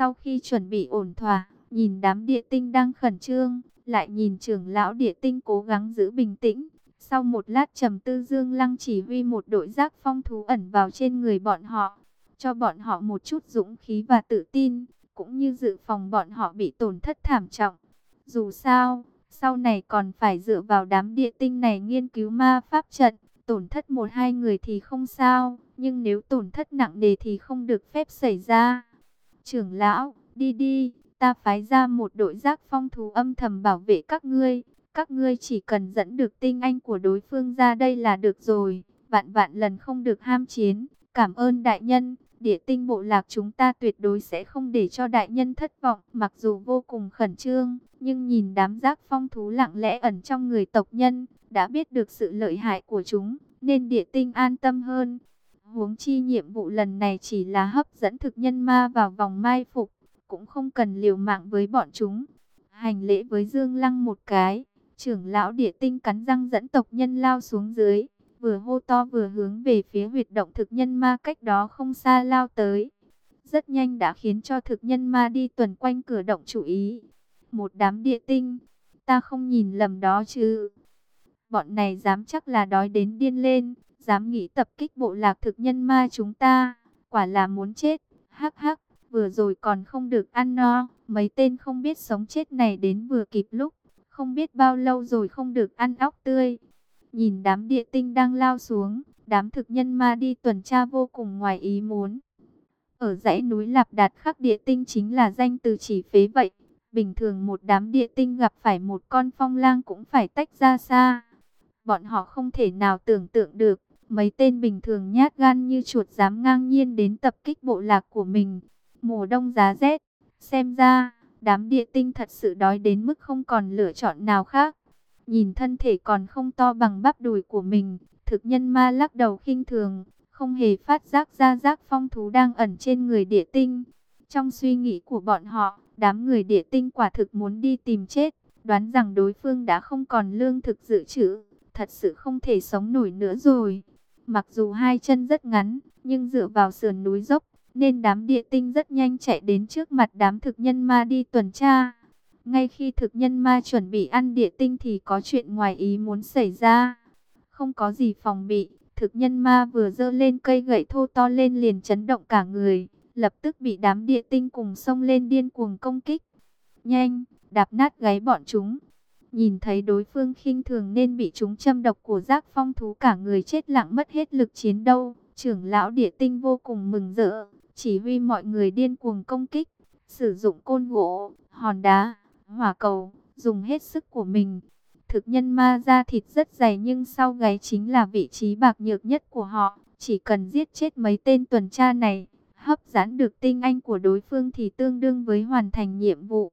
Sau khi chuẩn bị ổn thỏa, nhìn đám địa tinh đang khẩn trương, lại nhìn trưởng lão địa tinh cố gắng giữ bình tĩnh. Sau một lát trầm tư Dương Lăng chỉ huy một đội giác phong thú ẩn vào trên người bọn họ, cho bọn họ một chút dũng khí và tự tin, cũng như dự phòng bọn họ bị tổn thất thảm trọng. Dù sao, sau này còn phải dựa vào đám địa tinh này nghiên cứu ma pháp trận, tổn thất một hai người thì không sao, nhưng nếu tổn thất nặng nề thì không được phép xảy ra. Trưởng lão, đi đi, ta phái ra một đội giác phong thú âm thầm bảo vệ các ngươi. Các ngươi chỉ cần dẫn được tinh anh của đối phương ra đây là được rồi. Vạn vạn lần không được ham chiến. Cảm ơn đại nhân, địa tinh bộ lạc chúng ta tuyệt đối sẽ không để cho đại nhân thất vọng. Mặc dù vô cùng khẩn trương, nhưng nhìn đám giác phong thú lặng lẽ ẩn trong người tộc nhân, đã biết được sự lợi hại của chúng, nên địa tinh an tâm hơn. Huống chi nhiệm vụ lần này chỉ là hấp dẫn thực nhân ma vào vòng mai phục, cũng không cần liều mạng với bọn chúng. Hành lễ với Dương Lăng một cái, trưởng lão địa tinh cắn răng dẫn tộc nhân lao xuống dưới, vừa hô to vừa hướng về phía huyệt động thực nhân ma cách đó không xa lao tới. Rất nhanh đã khiến cho thực nhân ma đi tuần quanh cửa động chủ ý. Một đám địa tinh, ta không nhìn lầm đó chứ. Bọn này dám chắc là đói đến điên lên, dám nghĩ tập kích bộ lạc thực nhân ma chúng ta, quả là muốn chết, hắc hắc, vừa rồi còn không được ăn no, mấy tên không biết sống chết này đến vừa kịp lúc, không biết bao lâu rồi không được ăn óc tươi. Nhìn đám địa tinh đang lao xuống, đám thực nhân ma đi tuần tra vô cùng ngoài ý muốn. Ở dãy núi Lạp Đạt khắc địa tinh chính là danh từ chỉ phế vậy. Bình thường một đám địa tinh gặp phải một con phong lang cũng phải tách ra xa. Bọn họ không thể nào tưởng tượng được, mấy tên bình thường nhát gan như chuột dám ngang nhiên đến tập kích bộ lạc của mình. Mùa đông giá rét, xem ra, đám địa tinh thật sự đói đến mức không còn lựa chọn nào khác. Nhìn thân thể còn không to bằng bắp đùi của mình, thực nhân ma lắc đầu khinh thường, không hề phát giác ra giác phong thú đang ẩn trên người địa tinh. Trong suy nghĩ của bọn họ, đám người địa tinh quả thực muốn đi tìm chết, đoán rằng đối phương đã không còn lương thực dự trữ, thật sự không thể sống nổi nữa rồi. Mặc dù hai chân rất ngắn, nhưng dựa vào sườn núi dốc, nên đám địa tinh rất nhanh chạy đến trước mặt đám thực nhân ma đi tuần tra. Ngay khi thực nhân ma chuẩn bị ăn địa tinh thì có chuyện ngoài ý muốn xảy ra. Không có gì phòng bị, thực nhân ma vừa dơ lên cây gậy thô to lên liền chấn động cả người, lập tức bị đám địa tinh cùng xông lên điên cuồng công kích. Nhanh, đạp nát gáy bọn chúng. Nhìn thấy đối phương khinh thường nên bị chúng châm độc của giác phong thú cả người chết lặng mất hết lực chiến đấu. Trưởng lão địa tinh vô cùng mừng rỡ, chỉ huy mọi người điên cuồng công kích, sử dụng côn gỗ, hòn đá, hỏa cầu, dùng hết sức của mình. Thực nhân ma da thịt rất dày nhưng sau gáy chính là vị trí bạc nhược nhất của họ. Chỉ cần giết chết mấy tên tuần tra này, hấp dẫn được tinh anh của đối phương thì tương đương với hoàn thành nhiệm vụ.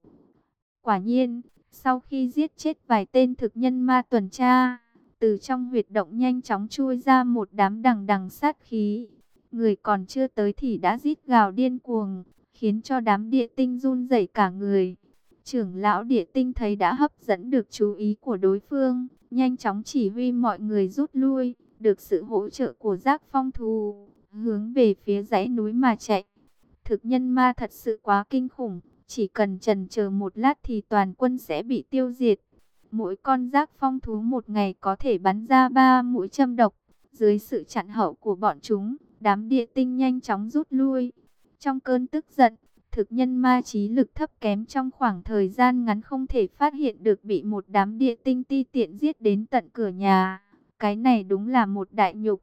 Quả nhiên, sau khi giết chết vài tên thực nhân ma tuần tra, từ trong huyệt động nhanh chóng chui ra một đám đằng đằng sát khí. Người còn chưa tới thì đã rít gào điên cuồng, khiến cho đám địa tinh run rẩy cả người. Trưởng lão địa tinh thấy đã hấp dẫn được chú ý của đối phương, nhanh chóng chỉ huy mọi người rút lui, được sự hỗ trợ của giác phong thù, hướng về phía dãy núi mà chạy. Thực nhân ma thật sự quá kinh khủng, chỉ cần trần chờ một lát thì toàn quân sẽ bị tiêu diệt. Mỗi con giác phong thú một ngày có thể bắn ra ba mũi châm độc. Dưới sự chặn hậu của bọn chúng, đám địa tinh nhanh chóng rút lui. Trong cơn tức giận, thực nhân ma trí lực thấp kém trong khoảng thời gian ngắn không thể phát hiện được bị một đám địa tinh ti tiện giết đến tận cửa nhà. Cái này đúng là một đại nhục.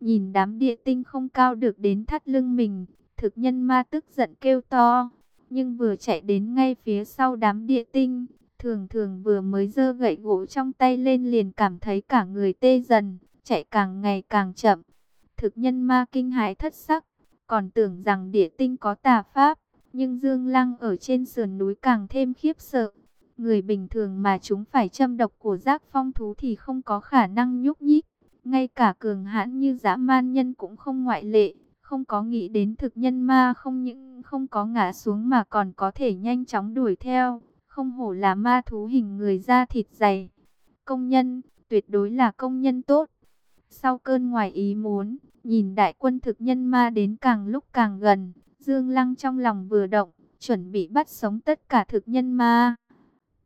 Nhìn đám địa tinh không cao được đến thắt lưng mình, thực nhân ma tức giận kêu to. Nhưng vừa chạy đến ngay phía sau đám địa tinh, thường thường vừa mới giơ gậy gỗ trong tay lên liền cảm thấy cả người tê dần, chạy càng ngày càng chậm. Thực nhân ma kinh hãi thất sắc, còn tưởng rằng địa tinh có tà pháp, nhưng Dương Lăng ở trên sườn núi càng thêm khiếp sợ. Người bình thường mà chúng phải châm độc của giác phong thú thì không có khả năng nhúc nhích. Ngay cả cường hãn như dã man nhân cũng không ngoại lệ. Không có nghĩ đến thực nhân ma không những không có ngã xuống mà còn có thể nhanh chóng đuổi theo. Không hổ là ma thú hình người da thịt dày. Công nhân, tuyệt đối là công nhân tốt. Sau cơn ngoài ý muốn, nhìn đại quân thực nhân ma đến càng lúc càng gần, Dương Lăng trong lòng vừa động, chuẩn bị bắt sống tất cả thực nhân ma.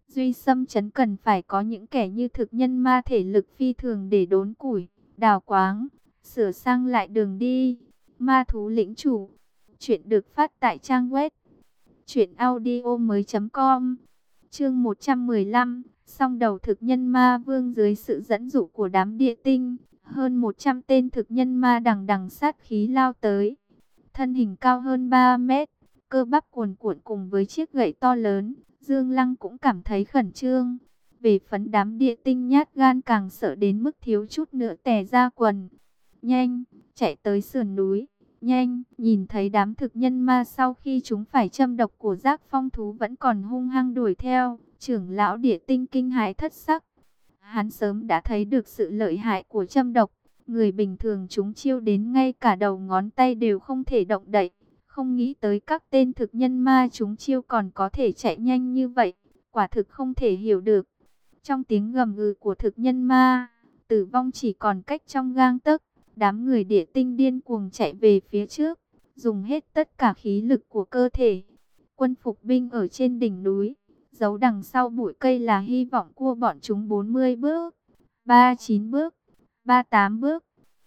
Duy xâm chấn cần phải có những kẻ như thực nhân ma thể lực phi thường để đốn củi, đào quáng, sửa sang lại đường đi. Ma thú lĩnh chủ. Chuyện được phát tại trang web. Chuyện audio mới com. Chương 115. Song đầu thực nhân ma vương dưới sự dẫn dụ của đám địa tinh. Hơn 100 tên thực nhân ma đằng đằng sát khí lao tới. Thân hình cao hơn 3 mét. Cơ bắp cuồn cuộn cùng với chiếc gậy to lớn. Dương Lăng cũng cảm thấy khẩn trương. Về phấn đám địa tinh nhát gan càng sợ đến mức thiếu chút nữa tè ra quần. Nhanh, chạy tới sườn núi. Nhanh, nhìn thấy đám thực nhân ma sau khi chúng phải châm độc của giác phong thú vẫn còn hung hăng đuổi theo. Trưởng lão địa tinh kinh hãi thất sắc. Hắn sớm đã thấy được sự lợi hại của châm độc. Người bình thường chúng chiêu đến ngay cả đầu ngón tay đều không thể động đậy. Không nghĩ tới các tên thực nhân ma chúng chiêu còn có thể chạy nhanh như vậy. Quả thực không thể hiểu được. Trong tiếng gầm gừ của thực nhân ma, tử vong chỉ còn cách trong gang tấc. Đám người địa tinh điên cuồng chạy về phía trước, dùng hết tất cả khí lực của cơ thể. Quân phục binh ở trên đỉnh núi, giấu đằng sau bụi cây là hy vọng cua bọn chúng 40 bước, 39 bước, 38 bước.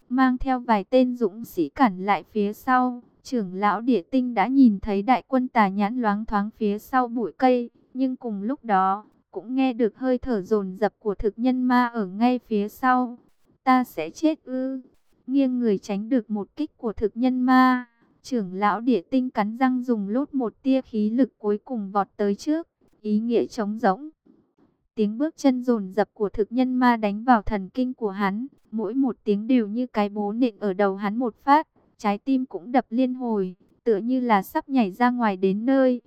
Mang theo vài tên dũng sĩ cản lại phía sau, trưởng lão địa tinh đã nhìn thấy đại quân tà nhãn loáng thoáng phía sau bụi cây, nhưng cùng lúc đó, cũng nghe được hơi thở dồn dập của thực nhân ma ở ngay phía sau. Ta sẽ chết ư nghiêng người tránh được một kích của thực nhân ma. Trưởng lão địa tinh cắn răng dùng lốt một tia khí lực cuối cùng vọt tới trước, ý nghĩa chống rỗng. Tiếng bước chân dồn dập của thực nhân ma đánh vào thần kinh của hắn, mỗi một tiếng đều như cái bố nện ở đầu hắn một phát, trái tim cũng đập liên hồi, tựa như là sắp nhảy ra ngoài đến nơi.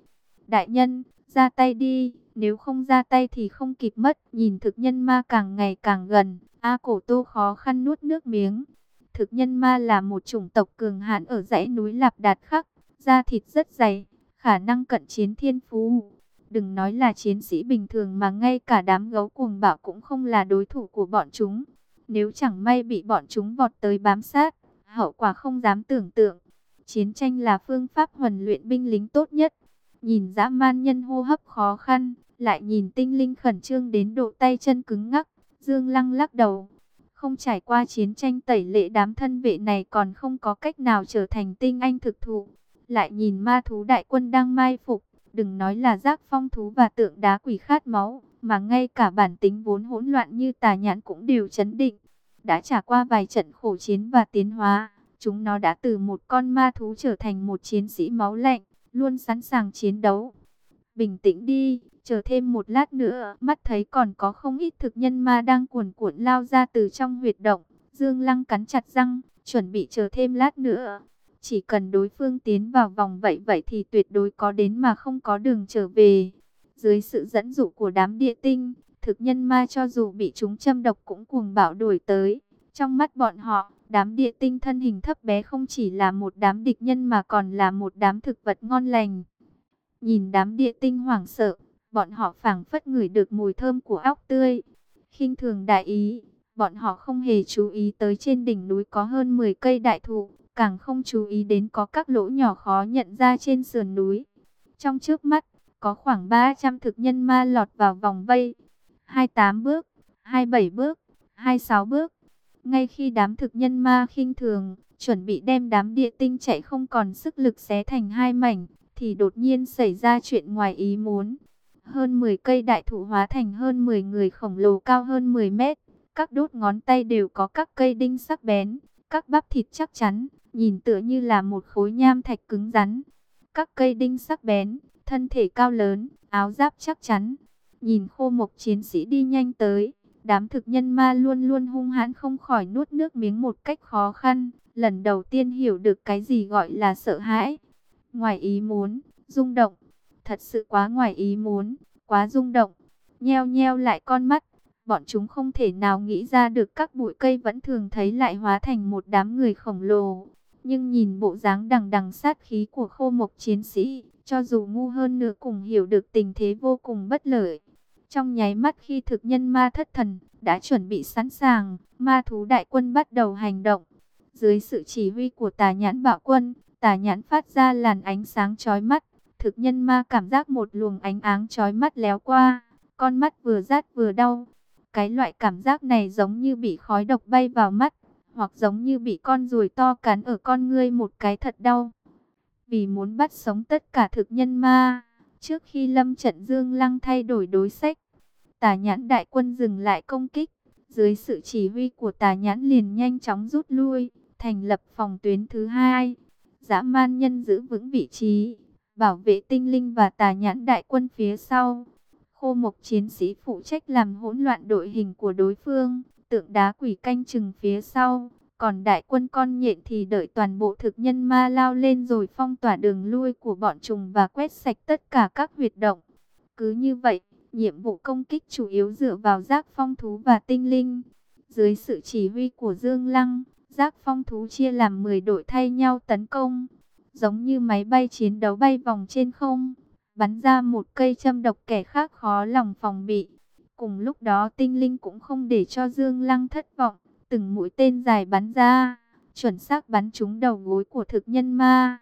Đại nhân, ra tay đi, nếu không ra tay thì không kịp mất. Nhìn thực nhân ma càng ngày càng gần, A cổ tô khó khăn nuốt nước miếng. Thực nhân ma là một chủng tộc cường hãn ở dãy núi Lạp Đạt Khắc, da thịt rất dày, khả năng cận chiến thiên phú. Đừng nói là chiến sĩ bình thường mà ngay cả đám gấu cuồng bạo cũng không là đối thủ của bọn chúng. Nếu chẳng may bị bọn chúng vọt tới bám sát, hậu quả không dám tưởng tượng. Chiến tranh là phương pháp huấn luyện binh lính tốt nhất. Nhìn dã man nhân hô hấp khó khăn, lại nhìn tinh linh khẩn trương đến độ tay chân cứng ngắc. Dương Lăng lắc đầu, không trải qua chiến tranh tẩy lệ đám thân vệ này còn không có cách nào trở thành tinh anh thực thụ. Lại nhìn ma thú đại quân đang mai phục, đừng nói là giác phong thú và tượng đá quỷ khát máu, mà ngay cả bản tính vốn hỗn loạn như tà nhãn cũng đều chấn định. Đã trải qua vài trận khổ chiến và tiến hóa, chúng nó đã từ một con ma thú trở thành một chiến sĩ máu lạnh, luôn sẵn sàng chiến đấu. Bình tĩnh đi, Chờ thêm một lát nữa, mắt thấy còn có không ít thực nhân ma đang cuồn cuộn lao ra từ trong huyệt động. Dương Lăng cắn chặt răng, chuẩn bị chờ thêm lát nữa. Chỉ cần đối phương tiến vào vòng vậy vậy thì tuyệt đối có đến mà không có đường trở về. Dưới sự dẫn dụ của đám địa tinh, thực nhân ma cho dù bị chúng châm độc cũng cuồng bạo đuổi tới. Trong mắt bọn họ, đám địa tinh thân hình thấp bé không chỉ là một đám địch nhân mà còn là một đám thực vật ngon lành. Nhìn đám địa tinh hoảng sợ, bọn họ phảng phất ngửi được mùi thơm của óc tươi. khinh thường đại ý, bọn họ không hề chú ý tới trên đỉnh núi có hơn 10 cây đại thụ, càng không chú ý đến có các lỗ nhỏ khó nhận ra trên sườn núi. Trong trước mắt, có khoảng 300 thực nhân ma lọt vào vòng vây. 28 bước, 27 bước, 26 bước. Ngay khi đám thực nhân ma khinh thường, chuẩn bị đem đám địa tinh chạy không còn sức lực xé thành hai mảnh, thì đột nhiên xảy ra chuyện ngoài ý muốn. Hơn 10 cây đại thụ hóa thành hơn 10 người khổng lồ cao hơn 10 mét. Các đốt ngón tay đều có các cây đinh sắc bén, các bắp thịt chắc chắn, nhìn tựa như là một khối nham thạch cứng rắn. Các cây đinh sắc bén, thân thể cao lớn, áo giáp chắc chắn. Nhìn khô mộc chiến sĩ đi nhanh tới, đám thực nhân ma luôn luôn hung hãn không khỏi nuốt nước miếng một cách khó khăn. Lần đầu tiên hiểu được cái gì gọi là sợ hãi. Ngoài ý muốn, rung động, Thật sự quá ngoài ý muốn, quá rung động. Nheo nheo lại con mắt, bọn chúng không thể nào nghĩ ra được các bụi cây vẫn thường thấy lại hóa thành một đám người khổng lồ. Nhưng nhìn bộ dáng đằng đằng sát khí của khô mộc chiến sĩ, cho dù ngu hơn nữa cũng hiểu được tình thế vô cùng bất lợi. Trong nháy mắt khi thực nhân ma thất thần, đã chuẩn bị sẵn sàng, ma thú đại quân bắt đầu hành động. Dưới sự chỉ huy của tà nhãn bạo quân, tà nhãn phát ra làn ánh sáng chói mắt, Thực nhân ma cảm giác một luồng ánh áng chói mắt léo qua, con mắt vừa rát vừa đau. Cái loại cảm giác này giống như bị khói độc bay vào mắt, hoặc giống như bị con ruồi to cắn ở con ngươi một cái thật đau. Vì muốn bắt sống tất cả thực nhân ma, trước khi lâm trận Dương Lăng thay đổi đối sách, tà nhãn đại quân dừng lại công kích, dưới sự chỉ huy của tà nhãn liền nhanh chóng rút lui, thành lập phòng tuyến thứ hai. Dã man nhân giữ vững vị trí, bảo vệ tinh linh và tà nhãn đại quân phía sau. Khô mộc chiến sĩ phụ trách làm hỗn loạn đội hình của đối phương, tượng đá quỷ canh chừng phía sau. Còn đại quân con nhện thì đợi toàn bộ thực nhân ma lao lên rồi phong tỏa đường lui của bọn trùng và quét sạch tất cả các huyệt động. Cứ như vậy, nhiệm vụ công kích chủ yếu dựa vào giác phong thú và tinh linh. Dưới sự chỉ huy của Dương Lăng, giác phong thú chia làm 10 đội thay nhau tấn công. Giống như máy bay chiến đấu bay vòng trên không, bắn ra một cây châm độc kẻ khác khó lòng phòng bị. Cùng lúc đó tinh linh cũng không để cho Dương Lăng thất vọng, từng mũi tên dài bắn ra, chuẩn xác bắn trúng đầu gối của thực nhân ma.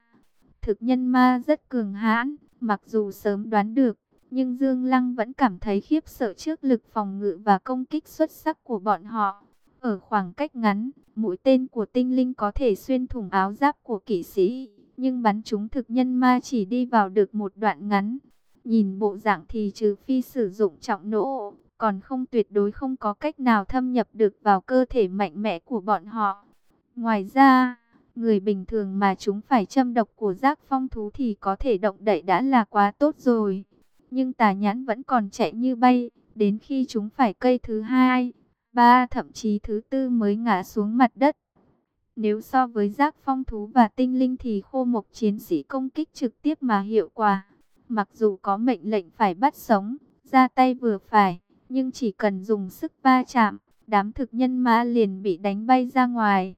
Thực nhân ma rất cường hãn, mặc dù sớm đoán được, nhưng Dương Lăng vẫn cảm thấy khiếp sợ trước lực phòng ngự và công kích xuất sắc của bọn họ. Ở khoảng cách ngắn, mũi tên của tinh linh có thể xuyên thủng áo giáp của kỵ sĩ, nhưng bắn chúng thực nhân ma chỉ đi vào được một đoạn ngắn. Nhìn bộ dạng thì trừ phi sử dụng trọng nỗ, còn không tuyệt đối không có cách nào thâm nhập được vào cơ thể mạnh mẽ của bọn họ. Ngoài ra, người bình thường mà chúng phải châm độc của giác phong thú thì có thể động đậy đã là quá tốt rồi. Nhưng tà nhãn vẫn còn chạy như bay, đến khi chúng phải cây thứ hai, ba thậm chí thứ tư mới ngã xuống mặt đất. Nếu so với giác phong thú và tinh linh thì khô mộc chiến sĩ công kích trực tiếp mà hiệu quả. Mặc dù có mệnh lệnh phải bắt sống, ra tay vừa phải, nhưng chỉ cần dùng sức va chạm, đám thực nhân ma liền bị đánh bay ra ngoài.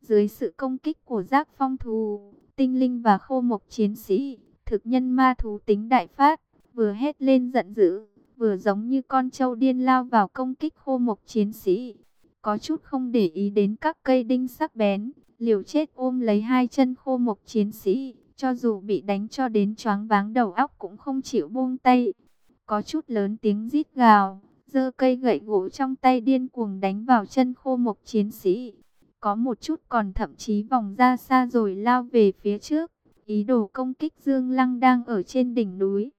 Dưới sự công kích của giác phong thú, tinh linh và khô mộc chiến sĩ, thực nhân ma thú tính đại phát, vừa hét lên giận dữ, vừa giống như con trâu điên lao vào công kích khô mộc chiến sĩ. Có chút không để ý đến các cây đinh sắc bén, liều chết ôm lấy hai chân khô mộc chiến sĩ, cho dù bị đánh cho đến choáng váng đầu óc cũng không chịu buông tay. Có chút lớn tiếng rít gào, giơ cây gậy gỗ trong tay điên cuồng đánh vào chân khô mộc chiến sĩ. Có một chút còn thậm chí vòng ra xa rồi lao về phía trước, ý đồ công kích Dương Lăng đang ở trên đỉnh núi.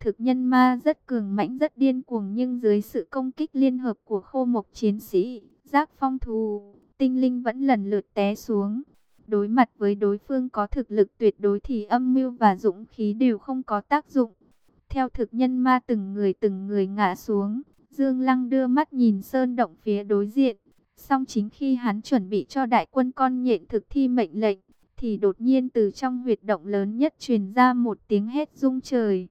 Thực nhân ma rất cường mãnh rất điên cuồng nhưng dưới sự công kích liên hợp của khô mộc chiến sĩ, giác phong thù, tinh linh vẫn lần lượt té xuống. Đối mặt với đối phương có thực lực tuyệt đối thì âm mưu và dũng khí đều không có tác dụng. Theo thực nhân ma từng người từng người ngã xuống, Dương Lăng đưa mắt nhìn sơn động phía đối diện. Song chính khi hắn chuẩn bị cho đại quân con nhện thực thi mệnh lệnh, thì đột nhiên từ trong huyệt động lớn nhất truyền ra một tiếng hét rung trời.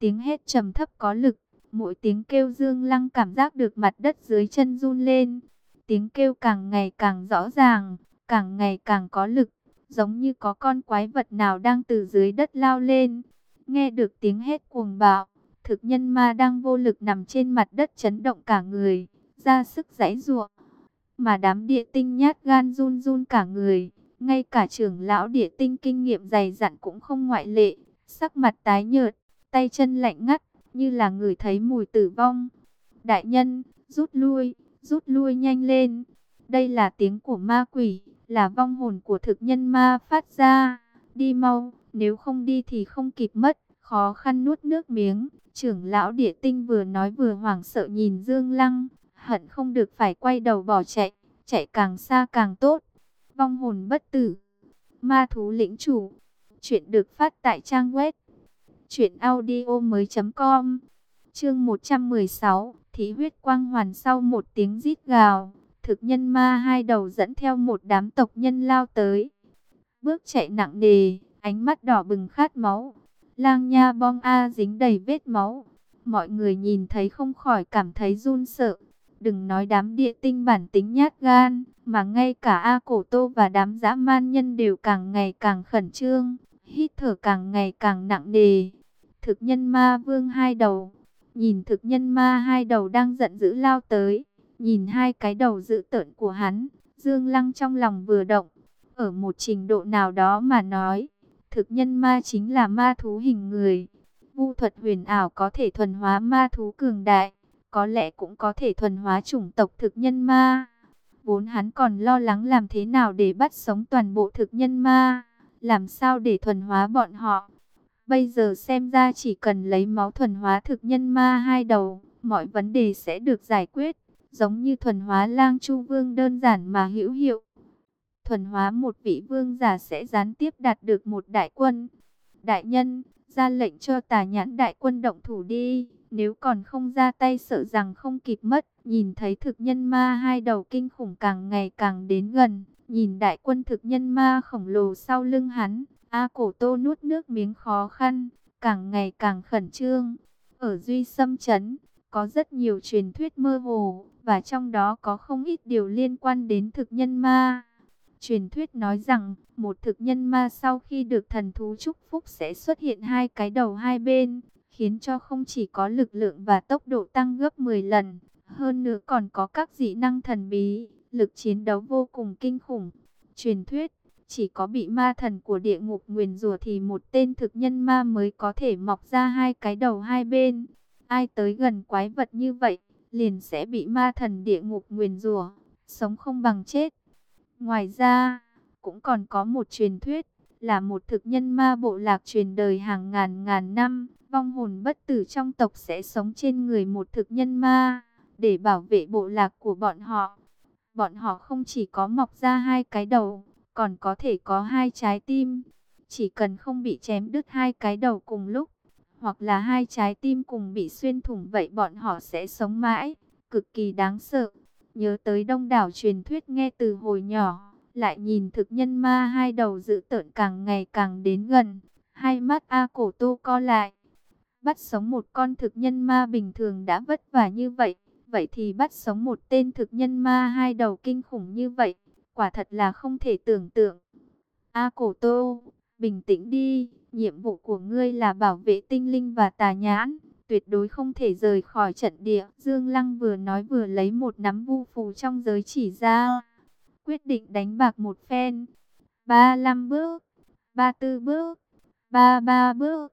Tiếng hét trầm thấp có lực, mỗi tiếng kêu Dương Lăng cảm giác được mặt đất dưới chân run lên. Tiếng kêu càng ngày càng rõ ràng, càng ngày càng có lực, giống như có con quái vật nào đang từ dưới đất lao lên. Nghe được tiếng hét cuồng bạo, thực nhân ma đang vô lực nằm trên mặt đất chấn động cả người, ra sức giãy giụa. Mà đám địa tinh nhát gan run run cả người, ngay cả trưởng lão địa tinh kinh nghiệm dày dặn cũng không ngoại lệ, sắc mặt tái nhợt, tay chân lạnh ngắt, như là người thấy mùi tử vong. Đại nhân, rút lui, rút lui nhanh lên. Đây là tiếng của ma quỷ, là vong hồn của thực nhân ma phát ra. Đi mau, nếu không đi thì không kịp mất, khó khăn nuốt nước miếng. Trưởng lão địa tinh vừa nói vừa hoảng sợ nhìn Dương Lăng, hận không được phải quay đầu bỏ chạy, chạy càng xa càng tốt. Vong hồn bất tử, ma thú lĩnh chủ. Chuyện được phát tại trang web Chuyện audio mới com. Chương 116 Thí huyết quang hoàn sau một tiếng rít gào. Thực nhân ma hai đầu dẫn theo một đám tộc nhân lao tới. Bước chạy nặng nề, Ánh mắt đỏ bừng khát máu. Lang nha bong A dính đầy vết máu. Mọi người nhìn thấy không khỏi cảm thấy run sợ. Đừng nói đám địa tinh bản tính nhát gan, Mà ngay cả A Cổ Tô và đám dã man nhân đều càng ngày càng khẩn trương, Hít thở càng ngày càng nặng nề. Thực nhân ma vương hai đầu. Nhìn thực nhân ma hai đầu đang giận dữ lao tới. Nhìn hai cái đầu dữ tợn của hắn. Dương Lăng trong lòng vừa động. Ở một trình độ nào đó mà nói. Thực nhân ma chính là ma thú hình người. Vu thuật huyền ảo có thể thuần hóa ma thú cường đại, có lẽ cũng có thể thuần hóa chủng tộc thực nhân ma. Vốn hắn còn lo lắng làm thế nào để bắt sống toàn bộ thực nhân ma, làm sao để thuần hóa bọn họ. Bây giờ xem ra chỉ cần lấy máu thuần hóa thực nhân ma hai đầu, mọi vấn đề sẽ được giải quyết, giống như thuần hóa lang chu vương đơn giản mà hữu hiệu. Thuần hóa một vị vương giả sẽ gián tiếp đạt được một đại quân. Đại nhân, ra lệnh cho tà nhãn đại quân động thủ đi, nếu còn không ra tay sợ rằng không kịp mất. Nhìn thấy thực nhân ma hai đầu kinh khủng càng ngày càng đến gần, nhìn đại quân thực nhân ma khổng lồ sau lưng hắn, A cổ tô nuốt nước miếng khó khăn, càng ngày càng khẩn trương. Ở Duy Sâm Trấn, có rất nhiều truyền thuyết mơ hồ, và trong đó có không ít điều liên quan đến thực nhân ma. Truyền thuyết nói rằng, một thực nhân ma sau khi được thần thú chúc phúc sẽ xuất hiện hai cái đầu hai bên, khiến cho không chỉ có lực lượng và tốc độ tăng gấp 10 lần, hơn nữa còn có các dị năng thần bí, lực chiến đấu vô cùng kinh khủng. Truyền thuyết, chỉ có bị ma thần của địa ngục nguyền rủa thì một tên thực nhân ma mới có thể mọc ra hai cái đầu hai bên. Ai tới gần quái vật như vậy, liền sẽ bị ma thần địa ngục nguyền rủa, sống không bằng chết. Ngoài ra, cũng còn có một truyền thuyết, là một thực nhân ma bộ lạc truyền đời hàng ngàn ngàn năm, vong hồn bất tử trong tộc sẽ sống trên người một thực nhân ma, để bảo vệ bộ lạc của bọn họ. Bọn họ không chỉ có mọc ra hai cái đầu, còn có thể có hai trái tim. Chỉ cần không bị chém đứt hai cái đầu cùng lúc, hoặc là hai trái tim cùng bị xuyên thủng vậy bọn họ sẽ sống mãi, cực kỳ đáng sợ. Nhớ tới đông đảo truyền thuyết nghe từ hồi nhỏ, lại nhìn thực nhân ma hai đầu dự tợn càng ngày càng đến gần, hai mắt A cổ tô co lại. Bắt sống một con thực nhân ma bình thường đã vất vả như vậy, vậy thì bắt sống một tên thực nhân ma hai đầu kinh khủng như vậy, quả thật là không thể tưởng tượng. A cổ tô, bình tĩnh đi, nhiệm vụ của ngươi là bảo vệ tinh linh và tà nhãn tuyệt đối không thể rời khỏi trận địa. Dương Lăng vừa nói vừa lấy một nắm vu phù trong giới chỉ ra. Quyết định đánh bạc một phen. Ba năm bước, ba tư bước, ba ba bước.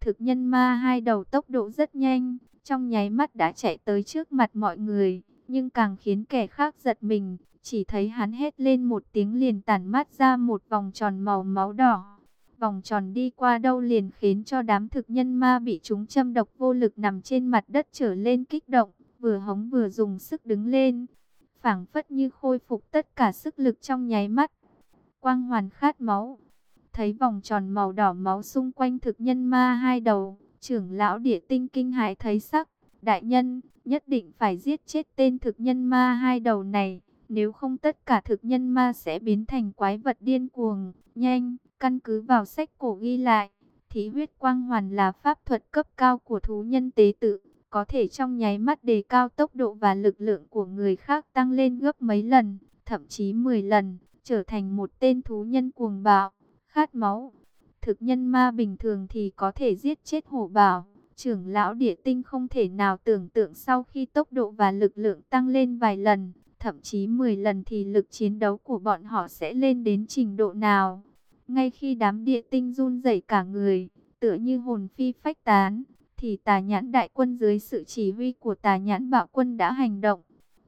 Thực nhân ma hai đầu tốc độ rất nhanh, trong nháy mắt đã chạy tới trước mặt mọi người. Nhưng càng khiến kẻ khác giật mình, chỉ thấy hắn hét lên một tiếng liền tản mát ra một vòng tròn màu máu đỏ Vòng tròn đi qua đâu liền khiến cho đám thực nhân ma bị chúng châm độc vô lực nằm trên mặt đất trở lên kích động, vừa hống vừa dùng sức đứng lên. phảng phất như khôi phục tất cả sức lực trong nháy mắt. Quang hoàn khát máu. Thấy vòng tròn màu đỏ máu xung quanh thực nhân ma hai đầu, trưởng lão địa tinh kinh hãi thấy sắc. Đại nhân, nhất định phải giết chết tên thực nhân ma hai đầu này. Nếu không tất cả thực nhân ma sẽ biến thành quái vật điên cuồng, nhanh, căn cứ vào sách cổ ghi lại. Thí huyết quang hoàn là pháp thuật cấp cao của thú nhân tế tự, có thể trong nháy mắt đề cao tốc độ và lực lượng của người khác tăng lên gấp mấy lần, thậm chí 10 lần, trở thành một tên thú nhân cuồng bạo, khát máu. Thực nhân ma bình thường thì có thể giết chết hổ bảo, trưởng lão địa tinh không thể nào tưởng tượng sau khi tốc độ và lực lượng tăng lên vài lần, thậm chí 10 lần thì lực chiến đấu của bọn họ sẽ lên đến trình độ nào. Ngay khi đám địa tinh run rẩy cả người, tựa như hồn phi phách tán, thì tà nhãn đại quân dưới sự chỉ huy của tà nhãn bạo quân đã hành động.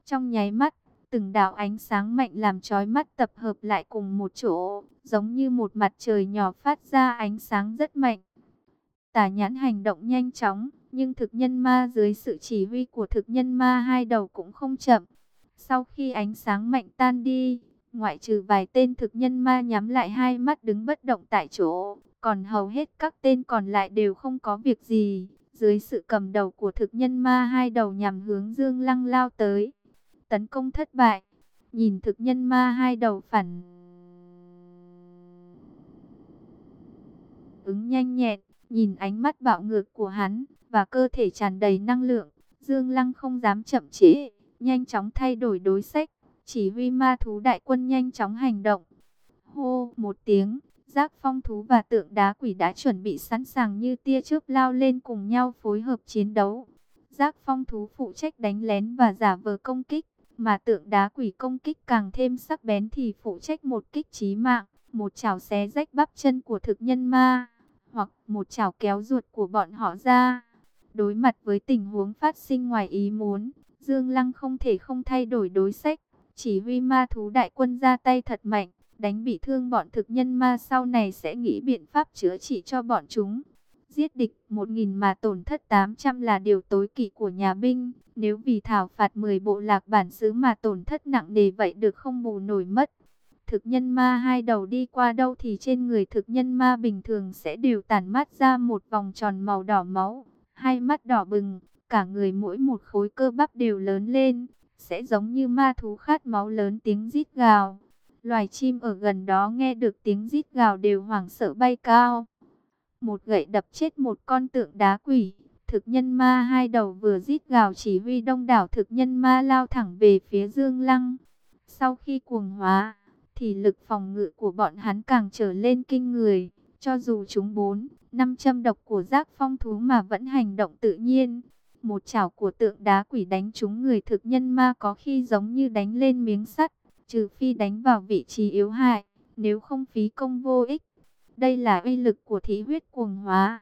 Trong nháy mắt, từng đạo ánh sáng mạnh làm chói mắt tập hợp lại cùng một chỗ, giống như một mặt trời nhỏ phát ra ánh sáng rất mạnh. Tà nhãn hành động nhanh chóng, nhưng thực nhân ma dưới sự chỉ huy của thực nhân ma hai đầu cũng không chậm. Sau khi ánh sáng mạnh tan đi, ngoại trừ vài tên thực nhân ma nhắm lại hai mắt đứng bất động tại chỗ, còn hầu hết các tên còn lại đều không có việc gì. Dưới sự cầm đầu của thực nhân ma hai đầu nhằm hướng Dương Lăng lao tới. Tấn công thất bại, nhìn thực nhân ma hai đầu phản ứng nhanh nhẹn, nhìn ánh mắt bạo ngược của hắn và cơ thể tràn đầy năng lượng, Dương Lăng không dám chậm trễ nhanh chóng thay đổi đối sách, chỉ huy ma thú đại quân nhanh chóng hành động. Hô, một tiếng, giác phong thú và tượng đá quỷ đã chuẩn bị sẵn sàng như tia chớp lao lên cùng nhau phối hợp chiến đấu. Giác phong thú phụ trách đánh lén và giả vờ công kích, mà tượng đá quỷ công kích càng thêm sắc bén thì phụ trách một kích chí mạng. một chảo xé rách bắp chân của thực nhân ma, hoặc một chảo kéo ruột của bọn họ ra. Đối mặt với tình huống phát sinh ngoài ý muốn, Dương Lăng không thể không thay đổi đối sách, chỉ huy ma thú đại quân ra tay thật mạnh, đánh bị thương bọn thực nhân ma sau này sẽ nghĩ biện pháp chữa trị cho bọn chúng. Giết địch 1.000 mà tổn thất 800 là điều tối kỵ của nhà binh, nếu vì thảo phạt 10 bộ lạc bản xứ mà tổn thất nặng nề vậy được không bù nổi mất. Thực nhân ma hai đầu đi qua đâu thì trên người thực nhân ma bình thường sẽ đều tản mát ra một vòng tròn màu đỏ máu, hai mắt đỏ bừng, cả người mỗi một khối cơ bắp đều lớn lên, sẽ giống như ma thú khát máu lớn tiếng rít gào. Loài chim ở gần đó nghe được tiếng rít gào đều hoảng sợ bay cao. Một gậy đập chết một con tượng đá quỷ, thực nhân ma hai đầu vừa rít gào chỉ huy đông đảo thực nhân ma lao thẳng về phía Dương Lăng. Sau khi cuồng hóa, thì lực phòng ngự của bọn hắn càng trở lên kinh người, cho dù chúng bốn, năm châm độc của giác phong thú mà vẫn hành động tự nhiên. Một chảo của tượng đá quỷ đánh trúng người thực nhân ma có khi giống như đánh lên miếng sắt, trừ phi đánh vào vị trí yếu hại, nếu không phí công vô ích. Đây là uy lực của thí huyết cuồng hóa.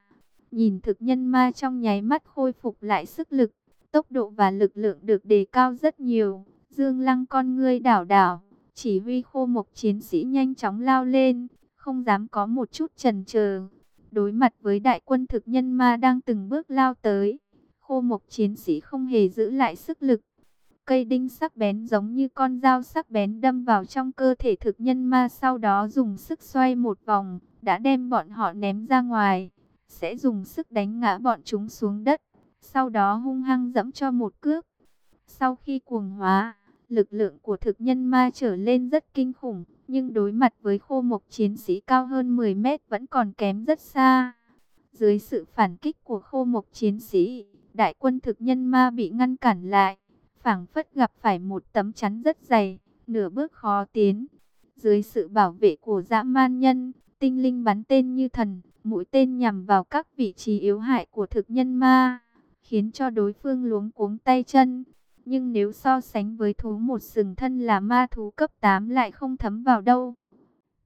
Nhìn thực nhân ma trong nháy mắt khôi phục lại sức lực, tốc độ và lực lượng được đề cao rất nhiều. Dương Lăng con ngươi đảo đảo, chỉ huy khô mộc chiến sĩ nhanh chóng lao lên, không dám có một chút chần chờ. Đối mặt với đại quân thực nhân ma đang từng bước lao tới, khô mộc chiến sĩ không hề giữ lại sức lực. Cây đinh sắc bén giống như con dao sắc bén đâm vào trong cơ thể thực nhân ma sau đó dùng sức xoay một vòng, đã đem bọn họ ném ra ngoài. Sẽ dùng sức đánh ngã bọn chúng xuống đất, sau đó hung hăng dẫm cho một cước. Sau khi cuồng hóa, lực lượng của thực nhân ma trở lên rất kinh khủng, nhưng đối mặt với khô mộc chiến sĩ cao hơn 10 mét vẫn còn kém rất xa. Dưới sự phản kích của khô mộc chiến sĩ, đại quân thực nhân ma bị ngăn cản lại, phảng phất gặp phải một tấm chắn rất dày, nửa bước khó tiến. Dưới sự bảo vệ của dã man nhân, tinh linh bắn tên như thần, mũi tên nhằm vào các vị trí yếu hại của thực nhân ma, khiến cho đối phương luống cuống tay chân. Nhưng nếu so sánh với thú một sừng thân là ma thú cấp 8 lại không thấm vào đâu.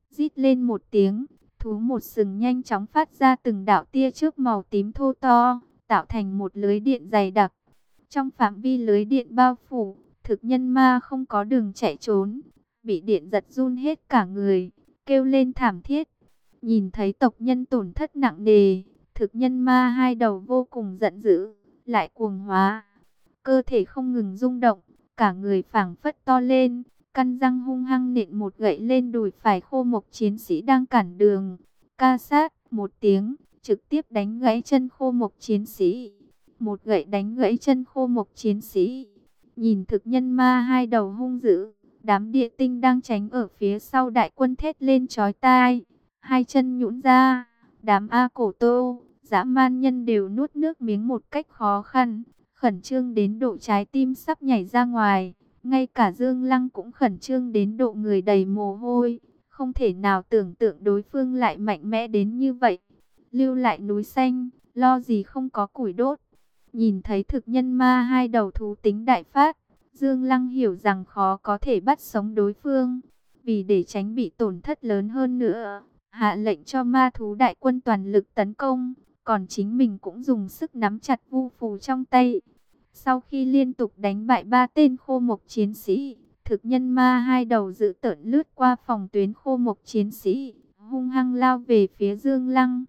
Rít lên một tiếng, thú một sừng nhanh chóng phát ra từng đạo tia trước màu tím thô to, tạo thành một lưới điện dày đặc. Trong phạm vi lưới điện bao phủ, thực nhân ma không có đường chạy trốn, bị điện giật run hết cả người, kêu lên thảm thiết. Nhìn thấy tộc nhân tổn thất nặng nề, thực nhân ma hai đầu vô cùng giận dữ, lại cuồng hóa. Cơ thể không ngừng rung động, cả người phảng phất to lên, căn răng hung hăng nện một gậy lên đùi phải khô mộc chiến sĩ đang cản đường. Ca sát, một tiếng, trực tiếp đánh gãy chân khô mộc chiến sĩ. Một gậy đánh gãy chân khô mộc chiến sĩ. Nhìn thực nhân ma hai đầu hung dữ, đám địa tinh đang tránh ở phía sau đại quân thét lên chói tai. Hai chân nhũn ra, đám A cổ tô, dã man nhân đều nuốt nước miếng một cách khó khăn, khẩn trương đến độ trái tim sắp nhảy ra ngoài. Ngay cả Dương Lăng cũng khẩn trương đến độ người đầy mồ hôi, không thể nào tưởng tượng đối phương lại mạnh mẽ đến như vậy. Lưu lại núi xanh, lo gì không có củi đốt. Nhìn thấy thực nhân ma hai đầu thú tính đại phát, Dương Lăng hiểu rằng khó có thể bắt sống đối phương. Vì để tránh bị tổn thất lớn hơn nữa, hạ lệnh cho ma thú đại quân toàn lực tấn công, còn chính mình cũng dùng sức nắm chặt vu phù trong tay. Sau khi liên tục đánh bại ba tên khô mộc chiến sĩ, thực nhân ma hai đầu dự tợn lướt qua phòng tuyến khô mộc chiến sĩ, hung hăng lao về phía Dương Lăng.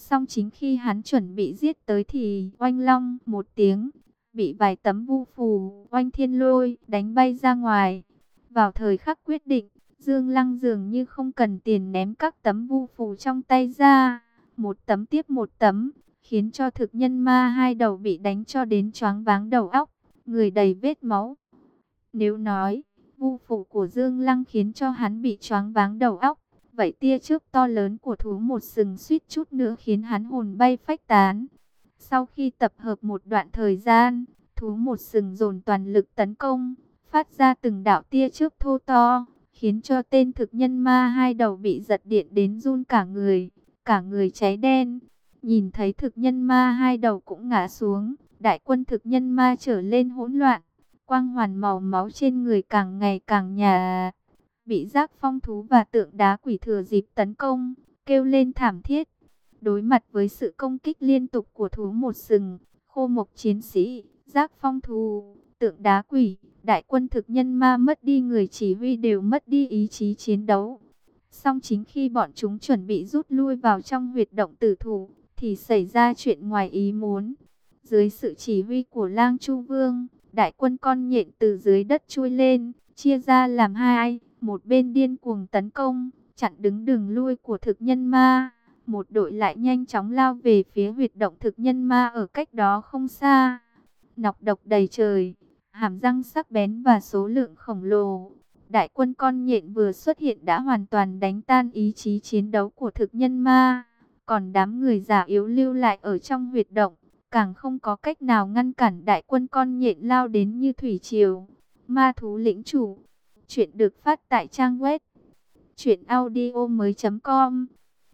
Song chính khi hắn chuẩn bị giết tới thì oanh long một tiếng, bị vài tấm vu phù oanh thiên lôi đánh bay ra ngoài. Vào thời khắc quyết định, Dương Lăng dường như không cần tiền ném các tấm vu phù trong tay ra, một tấm tiếp một tấm, khiến cho thực nhân ma hai đầu bị đánh cho đến choáng váng đầu óc, người đầy vết máu. Nếu nói, vu phù của Dương Lăng khiến cho hắn bị choáng váng đầu óc, vậy tia trước to lớn của thú một sừng suýt chút nữa khiến hắn hồn bay phách tán. Sau khi tập hợp một đoạn thời gian, thú một sừng dồn toàn lực tấn công, phát ra từng đạo tia trước thô to, khiến cho tên thực nhân ma hai đầu bị giật điện đến run cả người, cả người cháy đen. Nhìn thấy thực nhân ma hai đầu cũng ngã xuống, đại quân thực nhân ma trở lên hỗn loạn, quang hoàn màu máu trên người càng ngày càng nhà bị giác phong thú và tượng đá quỷ thừa dịp tấn công, kêu lên thảm thiết. Đối mặt với sự công kích liên tục của thú một sừng, khô mộc chiến sĩ, giác phong thú, tượng đá quỷ, đại quân thực nhân ma mất đi người chỉ huy đều mất đi ý chí chiến đấu. Song chính khi bọn chúng chuẩn bị rút lui vào trong huyệt động tử thủ, thì xảy ra chuyện ngoài ý muốn. Dưới sự chỉ huy của lang Chu Vương, đại quân con nhện từ dưới đất chui lên, chia ra làm hai, một bên điên cuồng tấn công, chặn đứng đường lui của thực nhân ma. Một đội lại nhanh chóng lao về phía huyệt động thực nhân ma ở cách đó không xa. Nọc độc đầy trời, hàm răng sắc bén và số lượng khổng lồ. Đại quân con nhện vừa xuất hiện đã hoàn toàn đánh tan ý chí chiến đấu của thực nhân ma. Còn đám người giả yếu lưu lại ở trong huyệt động, càng không có cách nào ngăn cản đại quân con nhện lao đến như thủy triều. Ma thú lĩnh chủ, chuyện được phát tại trang web truyệnaudiomoi.com.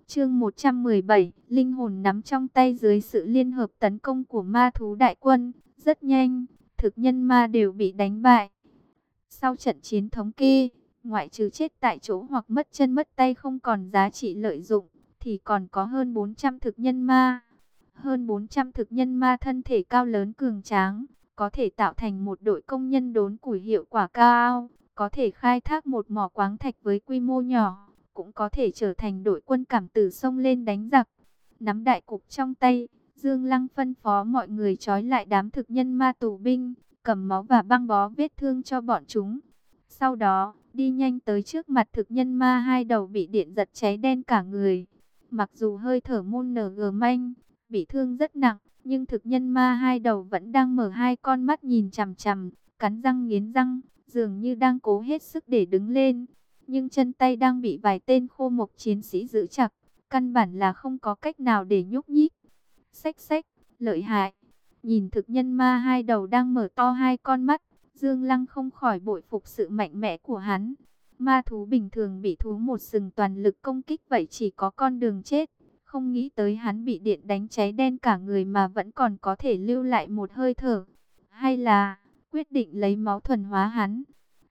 Chương 117, linh hồn nắm trong tay dưới sự liên hợp tấn công của ma thú đại quân, rất nhanh, thực nhân ma đều bị đánh bại. Sau trận chiến thống kê, ngoại trừ chết tại chỗ hoặc mất chân mất tay không còn giá trị lợi dụng, thì còn có hơn 400 thực nhân ma. Hơn 400 thực nhân ma thân thể cao lớn cường tráng, có thể tạo thành một đội công nhân đốn củi hiệu quả cao, có thể khai thác một mỏ quáng thạch với quy mô nhỏ, cũng có thể trở thành đội quân cảm tử sông lên đánh giặc. Nắm đại cục trong tay, Dương Lăng phân phó mọi người trói lại đám thực nhân ma tù binh, cầm máu và băng bó vết thương cho bọn chúng. Sau đó, đi nhanh tới trước mặt thực nhân ma hai đầu bị điện giật cháy đen cả người. Mặc dù hơi thở môn nở gờ manh, bị thương rất nặng, nhưng thực nhân ma hai đầu vẫn đang mở hai con mắt nhìn chằm chằm, cắn răng nghiến răng, dường như đang cố hết sức để đứng lên. Nhưng chân tay đang bị vài tên khô mộc chiến sĩ giữ chặt, căn bản là không có cách nào để nhúc nhích. Xách xách, lợi hại. Nhìn thực nhân ma hai đầu đang mở to hai con mắt, Dương Lăng không khỏi bội phục sự mạnh mẽ của hắn. Ma thú bình thường bị thú một sừng toàn lực công kích vậy chỉ có con đường chết. Không nghĩ tới hắn bị điện đánh cháy đen cả người mà vẫn còn có thể lưu lại một hơi thở. Hay là quyết định lấy máu thuần hóa hắn.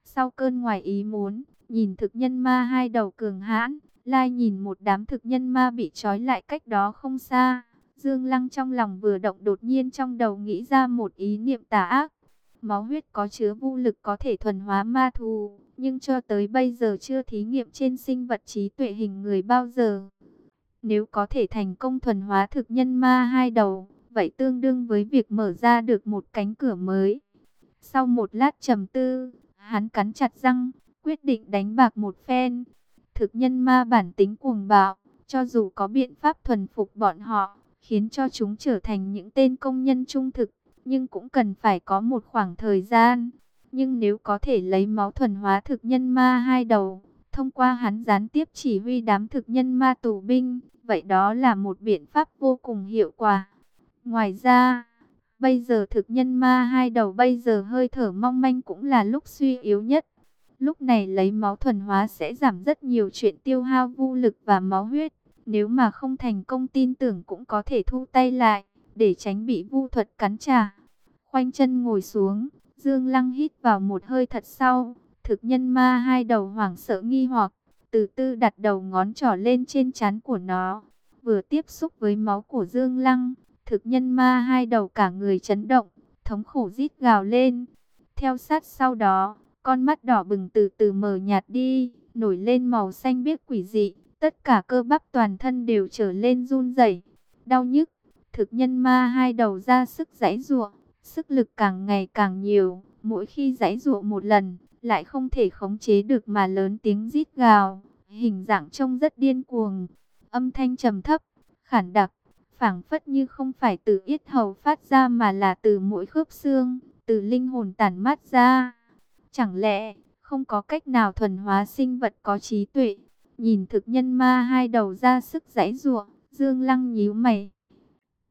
Sau cơn ngoài ý muốn, nhìn thực nhân ma hai đầu cường hãn, lai nhìn một đám thực nhân ma bị trói lại cách đó không xa. Dương Lăng trong lòng vừa động đột nhiên trong đầu nghĩ ra một ý niệm tà ác. Máu huyết có chứa vô lực có thể thuần hóa ma thù, nhưng cho tới bây giờ chưa thí nghiệm trên sinh vật trí tuệ hình người bao giờ. Nếu có thể thành công thuần hóa thực nhân ma hai đầu, vậy tương đương với việc mở ra được một cánh cửa mới. Sau một lát trầm tư, hắn cắn chặt răng, quyết định đánh bạc một phen. Thực nhân ma bản tính cuồng bạo, cho dù có biện pháp thuần phục bọn họ, khiến cho chúng trở thành những tên công nhân trung thực, nhưng cũng cần phải có một khoảng thời gian. Nhưng nếu có thể lấy máu thuần hóa thực nhân ma hai đầu, thông qua hắn gián tiếp chỉ huy đám thực nhân ma tù binh, vậy đó là một biện pháp vô cùng hiệu quả. Ngoài ra, bây giờ thực nhân ma hai đầu bây giờ hơi thở mong manh cũng là lúc suy yếu nhất. Lúc này lấy máu thuần hóa sẽ giảm rất nhiều chuyện tiêu hao vô lực và máu huyết. Nếu mà không thành công tin tưởng cũng có thể thu tay lại, để tránh bị vu thuật cắn trả. Khoanh chân ngồi xuống, Dương Lăng hít vào một hơi thật sâu. Thực nhân ma hai đầu hoảng sợ nghi hoặc, từ từ đặt đầu ngón trỏ lên trên trán của nó. Vừa tiếp xúc với máu của Dương Lăng, thực nhân ma hai đầu cả người chấn động, thống khổ rít gào lên. Theo sát sau đó, con mắt đỏ bừng từ từ mờ nhạt đi, nổi lên màu xanh biếc quỷ dị. Tất cả cơ bắp toàn thân đều trở lên run rẩy, đau nhức. Thực nhân ma hai đầu ra sức giãy giụa, sức lực càng ngày càng nhiều, mỗi khi giãy giụa một lần, lại không thể khống chế được mà lớn tiếng rít gào, hình dạng trông rất điên cuồng, âm thanh trầm thấp, khản đặc, phảng phất như không phải từ yết hầu phát ra mà là từ mỗi khớp xương, từ linh hồn tản mát ra. Chẳng lẽ không có cách nào thuần hóa sinh vật có trí tuệ? Nhìn thực nhân ma hai đầu ra sức giãy giụa, Dương Lăng nhíu mày.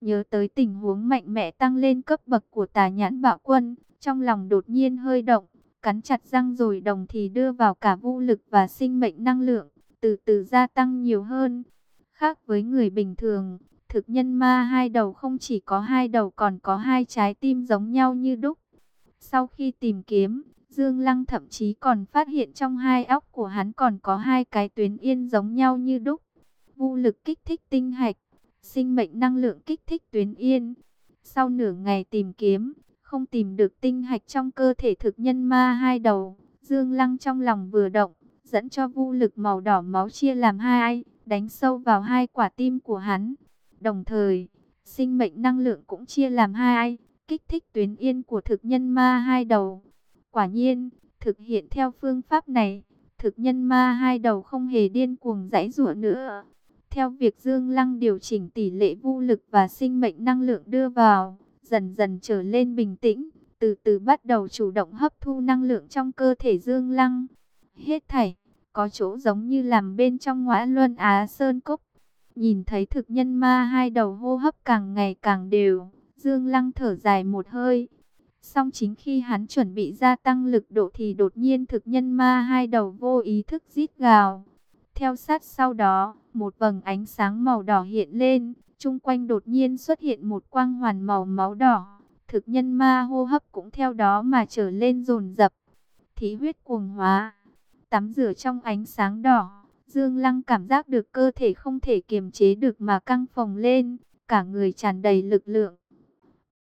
Nhớ tới tình huống mạnh mẽ tăng lên cấp bậc của tà nhãn bạo quân, trong lòng đột nhiên hơi động, cắn chặt răng rồi đồng thì đưa vào cả vũ lực và sinh mệnh năng lượng, từ từ gia tăng nhiều hơn. Khác với người bình thường, thực nhân ma hai đầu không chỉ có hai đầu còn có hai trái tim giống nhau như đúc. Sau khi tìm kiếm, Dương Lăng thậm chí còn phát hiện trong hai óc của hắn còn có hai cái tuyến yên giống nhau như đúc. Vũ lực kích thích tinh hạch, sinh mệnh năng lượng kích thích tuyến yên. Sau nửa ngày tìm kiếm, không tìm được tinh hạch trong cơ thể thực nhân ma hai đầu. Dương Lăng trong lòng vừa động, dẫn cho vũ lực màu đỏ máu chia làm hai, đánh sâu vào hai quả tim của hắn. Đồng thời, sinh mệnh năng lượng cũng chia làm hai, kích thích tuyến yên của thực nhân ma hai đầu. Quả nhiên, thực hiện theo phương pháp này, thực nhân ma hai đầu không hề điên cuồng giãy giụa nữa. Theo việc Dương Lăng điều chỉnh tỷ lệ vô lực và sinh mệnh năng lượng đưa vào, dần dần trở lên bình tĩnh, từ từ bắt đầu chủ động hấp thu năng lượng trong cơ thể Dương Lăng. Hết thảy, có chỗ giống như làm bên trong ngõa luân Á Sơn Cốc. Nhìn thấy thực nhân ma hai đầu hô hấp càng ngày càng đều, Dương Lăng thở dài một hơi. Song chính khi hắn chuẩn bị gia tăng lực độ thì đột nhiên thực nhân ma hai đầu vô ý thức rít gào. Theo sát sau đó, một vầng ánh sáng màu đỏ hiện lên, chung quanh đột nhiên xuất hiện một quang hoàn màu máu đỏ. Thực nhân ma hô hấp cũng theo đó mà trở lên dồn dập. Thí huyết cuồng hóa, tắm rửa trong ánh sáng đỏ. Dương Lăng cảm giác được cơ thể không thể kiềm chế được mà căng phồng lên, cả người tràn đầy lực lượng.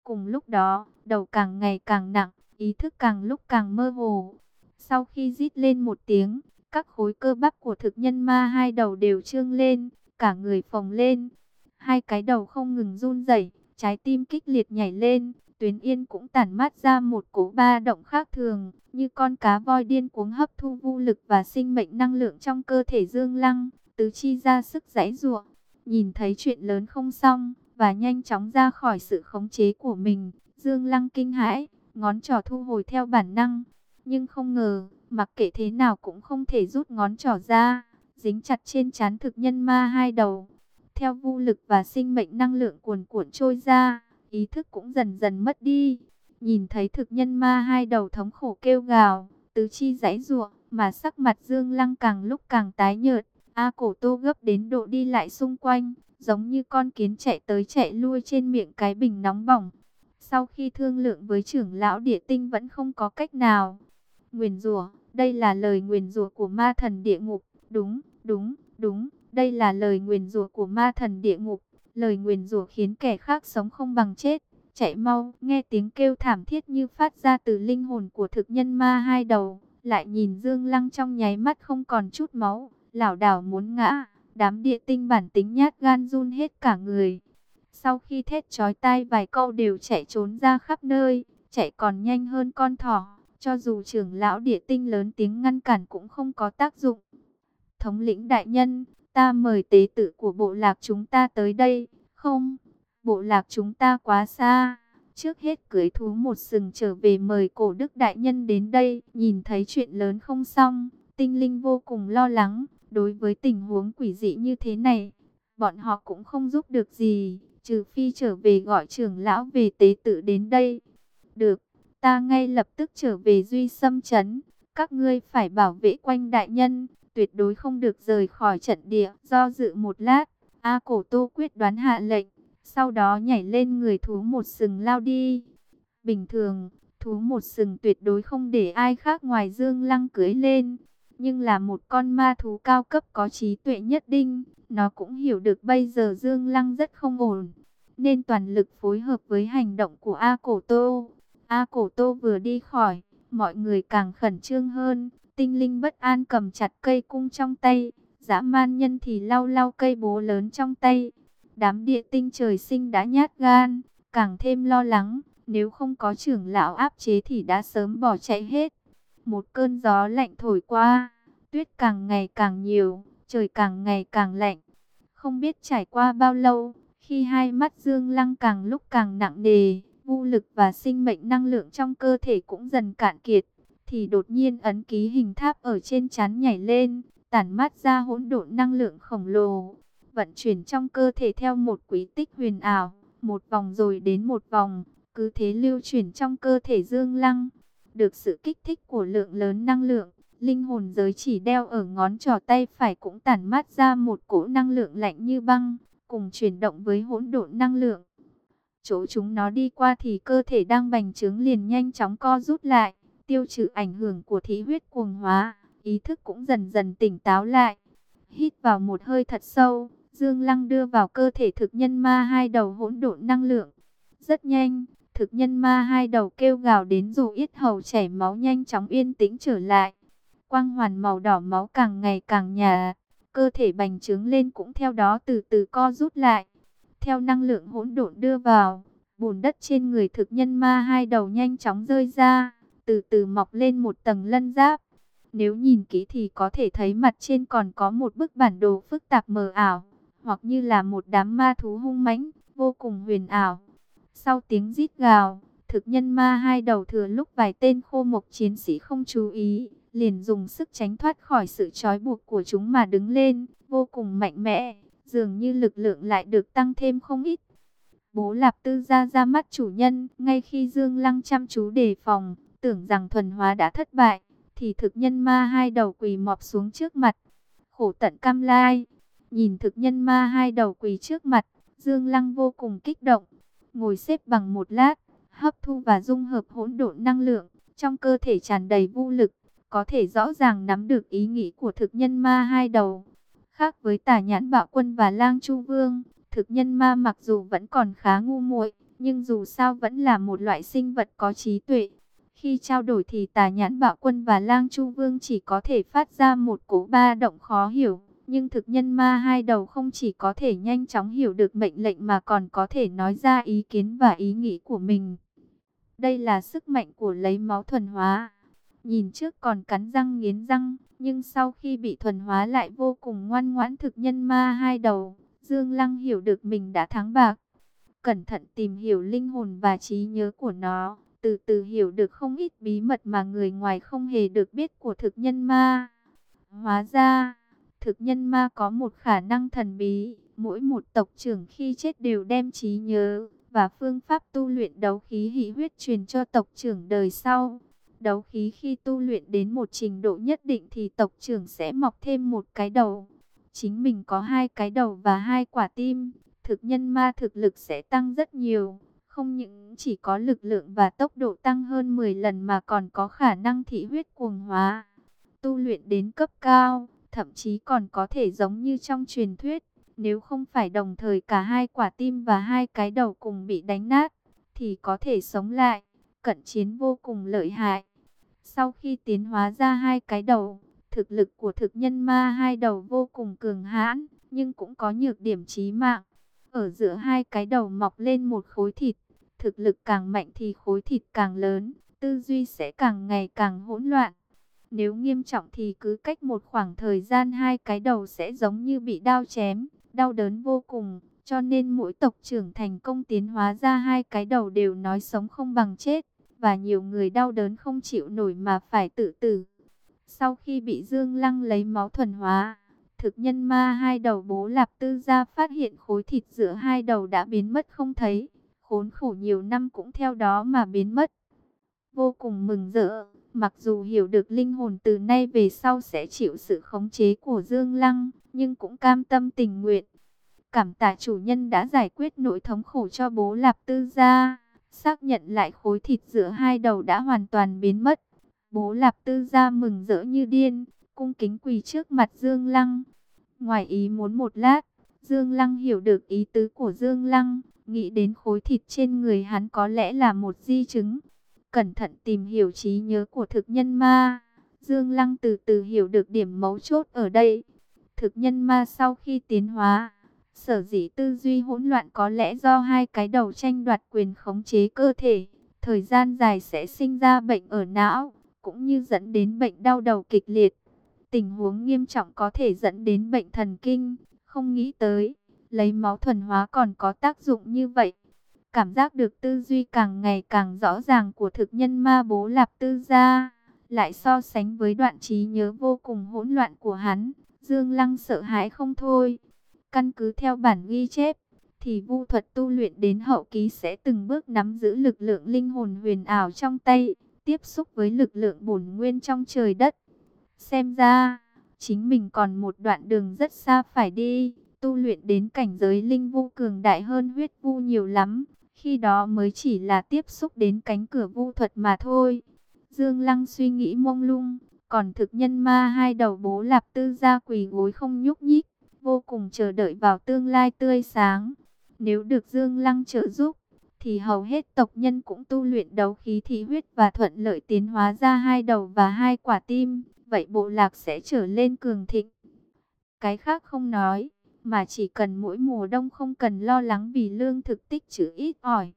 Cùng lúc đó, đầu càng ngày càng nặng, ý thức càng lúc càng mơ hồ. Sau khi rít lên một tiếng, các khối cơ bắp của thực nhân ma hai đầu đều trương lên, cả người phồng lên. Hai cái đầu không ngừng run rẩy, trái tim kích liệt nhảy lên, tuyến yên cũng tản mát ra một cỗ ba động khác thường, như con cá voi điên cuống hấp thu vô lực và sinh mệnh năng lượng trong cơ thể Dương Lăng, tứ chi ra sức giãy giụa. Nhìn thấy chuyện lớn không xong, và nhanh chóng ra khỏi sự khống chế của mình, Dương Lăng kinh hãi, ngón trỏ thu hồi theo bản năng, nhưng không ngờ, mặc kệ thế nào cũng không thể rút ngón trỏ ra, dính chặt trên chán thực nhân ma hai đầu. Theo vô lực và sinh mệnh năng lượng cuồn cuộn trôi ra, ý thức cũng dần dần mất đi. Nhìn thấy thực nhân ma hai đầu thống khổ kêu gào, tứ chi giãy giụa, mà sắc mặt Dương Lăng càng lúc càng tái nhợt. A cổ tô gấp đến độ đi lại xung quanh, giống như con kiến chạy tới chạy lui trên miệng cái bình nóng bỏng. Sau khi thương lượng với trưởng lão địa tinh vẫn không có cách nào. Nguyền rủa, đây là lời nguyền rủa của ma thần địa ngục. Đúng, đúng, đúng, đây là lời nguyền rủa của ma thần địa ngục. Lời nguyền rủa khiến kẻ khác sống không bằng chết. Chạy mau, nghe tiếng kêu thảm thiết như phát ra từ linh hồn của thực nhân ma hai đầu. Lại nhìn Dương Lăng trong nháy mắt không còn chút máu, lảo đảo muốn ngã. Đám địa tinh bản tính nhát gan run hết cả người. Sau khi thét chói tai vài câu đều chạy trốn ra khắp nơi, chạy còn nhanh hơn con thỏ. Cho dù trưởng lão địa tinh lớn tiếng ngăn cản cũng không có tác dụng. Thống lĩnh đại nhân, ta mời tế tự của bộ lạc chúng ta tới đây. Không, bộ lạc chúng ta quá xa. Trước hết cưới thú một sừng trở về mời cổ đức đại nhân đến đây. Nhìn thấy chuyện lớn không xong, tinh linh vô cùng lo lắng. Đối với tình huống quỷ dị như thế này, bọn họ cũng không giúp được gì, trừ phi trở về gọi trưởng lão về tế tự đến đây. Được, ta ngay lập tức trở về duy xâm chấn, các ngươi phải bảo vệ quanh đại nhân, tuyệt đối không được rời khỏi trận địa. Do dự một lát, A Cổ Tô quyết đoán hạ lệnh, sau đó nhảy lên người thú một sừng lao đi. Bình thường, thú một sừng tuyệt đối không để ai khác ngoài Dương Lăng cưới lên nhưng là một con ma thú cao cấp có trí tuệ nhất định, nó cũng hiểu được bây giờ Dương Lăng rất không ổn, nên toàn lực phối hợp với hành động của A Cổ Tô. A Cổ Tô vừa đi khỏi, mọi người càng khẩn trương hơn, tinh linh bất an cầm chặt cây cung trong tay, dã man nhân thì lau lau cây bố lớn trong tay. Đám địa tinh trời sinh đã nhát gan, càng thêm lo lắng, nếu không có trưởng lão áp chế thì đã sớm bỏ chạy hết. Một cơn gió lạnh thổi qua, tuyết càng ngày càng nhiều, trời càng ngày càng lạnh. Không biết trải qua bao lâu, khi hai mắt Dương Lăng càng lúc càng nặng nề, vô lực và sinh mệnh năng lượng trong cơ thể cũng dần cạn kiệt, thì đột nhiên ấn ký hình tháp ở trên chán nhảy lên, tản mát ra hỗn độn năng lượng khổng lồ, vận chuyển trong cơ thể theo một quý tích huyền ảo, một vòng rồi đến một vòng, cứ thế lưu chuyển trong cơ thể Dương Lăng được sự kích thích của lượng lớn năng lượng, linh hồn giới chỉ đeo ở ngón trỏ tay phải cũng tản mát ra một cỗ năng lượng lạnh như băng, cùng chuyển động với hỗn độn năng lượng. Chỗ chúng nó đi qua thì cơ thể đang bành trướng liền nhanh chóng co rút lại, tiêu trừ ảnh hưởng của thí huyết cuồng hóa, ý thức cũng dần dần tỉnh táo lại. Hít vào một hơi thật sâu, Dương Lăng đưa vào cơ thể thực nhân ma hai đầu hỗn độn năng lượng. Rất nhanh, thực nhân ma hai đầu kêu gào đến dù ít hầu chảy máu nhanh chóng yên tĩnh trở lại. Quang hoàn màu đỏ máu càng ngày càng nhà, cơ thể bành trướng lên cũng theo đó từ từ co rút lại. Theo năng lượng hỗn độn đưa vào, bùn đất trên người thực nhân ma hai đầu nhanh chóng rơi ra, từ từ mọc lên một tầng lân giáp. Nếu nhìn kỹ thì có thể thấy mặt trên còn có một bức bản đồ phức tạp mờ ảo, hoặc như là một đám ma thú hung mãnh, vô cùng huyền ảo. Sau tiếng rít gào, thực nhân ma hai đầu thừa lúc vài tên khô mộc chiến sĩ không chú ý, liền dùng sức tránh thoát khỏi sự trói buộc của chúng mà đứng lên, vô cùng mạnh mẽ, dường như lực lượng lại được tăng thêm không ít. Bố Lạp Tư ra ra mắt chủ nhân, ngay khi Dương Lăng chăm chú đề phòng, tưởng rằng thuần hóa đã thất bại, thì thực nhân ma hai đầu quỳ mọp xuống trước mặt. Khổ tận cam lai, nhìn thực nhân ma hai đầu quỳ trước mặt, Dương Lăng vô cùng kích động, ngồi xếp bằng một lát, hấp thu và dung hợp hỗn độn năng lượng, trong cơ thể tràn đầy vô lực, có thể rõ ràng nắm được ý nghĩ của thực nhân ma hai đầu. Khác với tả nhãn bạo quân và lang chu vương, thực nhân ma mặc dù vẫn còn khá ngu muội, nhưng dù sao vẫn là một loại sinh vật có trí tuệ. Khi trao đổi thì tà nhãn bạo quân và lang chu vương chỉ có thể phát ra một cỗ ba động khó hiểu. Nhưng thực nhân ma hai đầu không chỉ có thể nhanh chóng hiểu được mệnh lệnh mà còn có thể nói ra ý kiến và ý nghĩ của mình. Đây là sức mạnh của lấy máu thuần hóa. Nhìn trước còn cắn răng nghiến răng, nhưng sau khi bị thuần hóa lại vô cùng ngoan ngoãn thực nhân ma hai đầu. Dương Lăng hiểu được mình đã thắng bạc. Cẩn thận tìm hiểu linh hồn và trí nhớ của nó, từ từ hiểu được không ít bí mật mà người ngoài không hề được biết của thực nhân ma. Hóa ra, thực nhân ma có một khả năng thần bí, mỗi một tộc trưởng khi chết đều đem trí nhớ và phương pháp tu luyện đấu khí hỷ huyết truyền cho tộc trưởng đời sau. Đấu khí khi tu luyện đến một trình độ nhất định thì tộc trưởng sẽ mọc thêm một cái đầu. Chính mình có hai cái đầu và hai quả tim, thực nhân ma thực lực sẽ tăng rất nhiều. Không những chỉ có lực lượng và tốc độ tăng hơn 10 lần mà còn có khả năng thị huyết cuồng hóa. Tu luyện đến cấp cao, thậm chí còn có thể giống như trong truyền thuyết. Nếu không phải đồng thời cả hai quả tim và hai cái đầu cùng bị đánh nát, thì có thể sống lại. Cận chiến vô cùng lợi hại. Sau khi tiến hóa ra hai cái đầu, thực lực của thực nhân ma hai đầu vô cùng cường hãn, nhưng cũng có nhược điểm chí mạng. Ở giữa hai cái đầu mọc lên một khối thịt, thực lực càng mạnh thì khối thịt càng lớn, tư duy sẽ càng ngày càng hỗn loạn. Nếu nghiêm trọng thì cứ cách một khoảng thời gian hai cái đầu sẽ giống như bị đao chém, đau đớn vô cùng. Cho nên mỗi tộc trưởng thành công tiến hóa ra hai cái đầu đều nói sống không bằng chết. Và nhiều người đau đớn không chịu nổi mà phải tự tử. Sau khi bị Dương Lăng lấy máu thuần hóa, thực nhân ma hai đầu bố lạp tư gia phát hiện khối thịt giữa hai đầu đã biến mất không thấy. Khốn khổ nhiều năm cũng theo đó mà biến mất. Vô cùng mừng rỡ, mặc dù hiểu được linh hồn từ nay về sau sẽ chịu sự khống chế của Dương Lăng, nhưng cũng cam tâm tình nguyện. Cảm tạ chủ nhân đã giải quyết nỗi thống khổ cho bố lạp tư gia, xác nhận lại khối thịt giữa hai đầu đã hoàn toàn biến mất. Bố Lạp Tư gia mừng rỡ như điên, cung kính quỳ trước mặt Dương Lăng. Ngoài ý muốn một lát, Dương Lăng hiểu được ý tứ của Dương Lăng, nghĩ đến khối thịt trên người hắn có lẽ là một di chứng. Cẩn thận tìm hiểu trí nhớ của thực nhân ma, Dương Lăng từ từ hiểu được điểm mấu chốt ở đây. Thực nhân ma sau khi tiến hóa, sở dĩ tư duy hỗn loạn có lẽ do hai cái đầu tranh đoạt quyền khống chế cơ thể. Thời gian dài sẽ sinh ra bệnh ở não, cũng như dẫn đến bệnh đau đầu kịch liệt. Tình huống nghiêm trọng có thể dẫn đến bệnh thần kinh, không nghĩ tới, lấy máu thuần hóa còn có tác dụng như vậy. Cảm giác được tư duy càng ngày càng rõ ràng của thực nhân ma bố lạp tư gia, lại so sánh với đoạn trí nhớ vô cùng hỗn loạn của hắn, Dương Lăng sợ hãi không thôi. Căn cứ theo bản ghi chép, thì vu thuật tu luyện đến hậu ký sẽ từng bước nắm giữ lực lượng linh hồn huyền ảo trong tay tiếp xúc với lực lượng bổn nguyên trong trời đất. Xem ra, chính mình còn một đoạn đường rất xa phải đi, tu luyện đến cảnh giới linh vu cường đại hơn huyết vu nhiều lắm, khi đó mới chỉ là tiếp xúc đến cánh cửa vu thuật mà thôi. Dương Lăng suy nghĩ mông lung, còn thực nhân ma hai đầu bố lạp tư gia quỳ gối không nhúc nhích, vô cùng chờ đợi vào tương lai tươi sáng. Nếu được Dương Lăng trợ giúp, thì hầu hết tộc nhân cũng tu luyện đấu khí thí huyết và thuận lợi tiến hóa ra hai đầu và hai quả tim, vậy bộ lạc sẽ trở lên cường thịnh. Cái khác không nói, mà chỉ cần mỗi mùa đông không cần lo lắng vì lương thực tích trữ ít ỏi.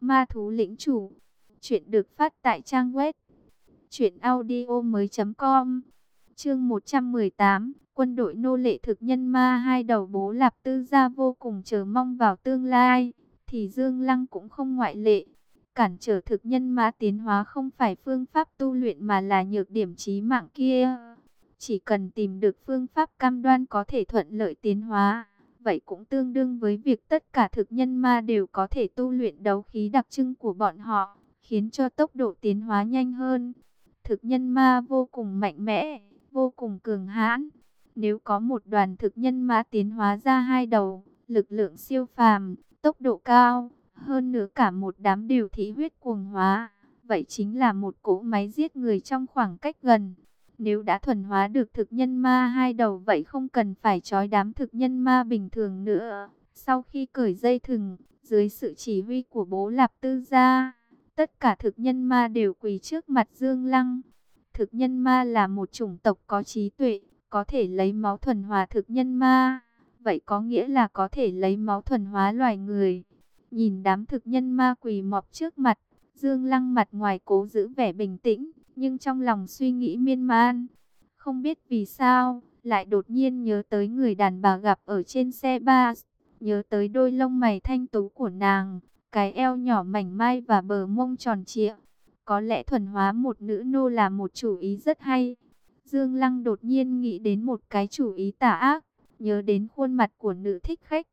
Ma thú lĩnh chủ, chuyện được phát tại trang web truyệnaudiomoi.com. Chương 118, quân đội nô lệ thực nhân ma hai đầu bố Lạp Tư gia vô cùng chờ mong vào tương lai thì Dương Lăng cũng không ngoại lệ. Cản trở thực nhân ma tiến hóa không phải phương pháp tu luyện mà là nhược điểm chí mạng kia. Chỉ cần tìm được phương pháp cam đoan có thể thuận lợi tiến hóa, vậy cũng tương đương với việc tất cả thực nhân ma đều có thể tu luyện đấu khí đặc trưng của bọn họ, khiến cho tốc độ tiến hóa nhanh hơn. Thực nhân ma vô cùng mạnh mẽ, vô cùng cường hãn. Nếu có một đoàn thực nhân ma tiến hóa ra hai đầu, lực lượng siêu phàm, tốc độ cao, hơn nữa cả một đám đều thị huyết cuồng hóa. Vậy chính là một cỗ máy giết người trong khoảng cách gần. Nếu đã thuần hóa được thực nhân ma hai đầu vậy không cần phải trói đám thực nhân ma bình thường nữa. Sau khi cởi dây thừng, dưới sự chỉ huy của bố Lạp Tư Gia, tất cả thực nhân ma đều quỳ trước mặt Dương Lăng. Thực nhân ma là một chủng tộc có trí tuệ, có thể lấy máu thuần hóa thực nhân ma vậy có nghĩa là có thể lấy máu thuần hóa loài người. Nhìn đám thực nhân ma quỳ mọp trước mặt, Dương Lăng mặt ngoài cố giữ vẻ bình tĩnh, nhưng trong lòng suy nghĩ miên man. Không biết vì sao, lại đột nhiên nhớ tới người đàn bà gặp ở trên xe ba, nhớ tới đôi lông mày thanh tú của nàng, cái eo nhỏ mảnh mai và bờ mông tròn trịa. Có lẽ thuần hóa một nữ nô là một chủ ý rất hay. Dương Lăng đột nhiên nghĩ đến một cái chủ ý tà ác nhớ đến khuôn mặt của nữ thích khách,